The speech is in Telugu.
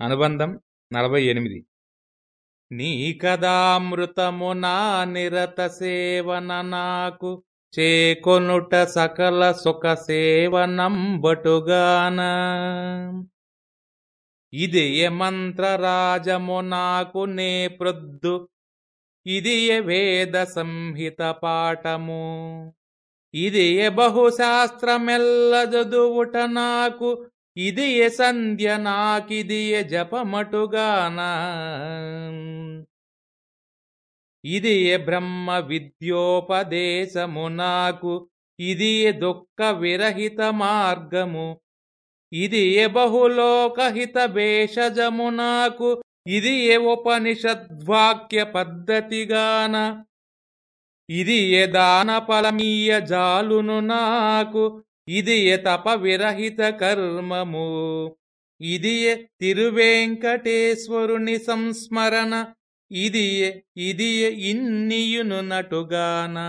అనుబంధం నలభై ఎనిమిది. నీ కదామృతము నా నిరత సేవన నాకు చేకొనుట సకల సుఖ సేవనంబటుగాన ఇది ఏ మంత్రరాజము నాకు నే ప్రొద్దు ఇది ఏ వేద సంహిత పాఠము. ఇది ఏ బహుశాస్త్రమెల్ల చదువుట నాకు ఇది ఏ సంధ్య నాకిది ఏ జపమటుగానా? ఇది ఏ బ్రహ్మ విద్యోపదేశము నాకు? ఇది ఏ దుఃఖ విరహిత మార్గము? ఇది ఏ బహులోకహిత భేషజము నాకు? ఇది ఏ ఉపనిషద్వాక్య పద్ధతిగాన? ఇది ఏ దాన ఫలమీయ జాలును నాకు? ఇది తప విరహిత కర్మము? ఇది తిరువేంకటేశ్వరుని సంస్మరణ? ఇది ఏ ఇది ఇన్నియును నటుగానా?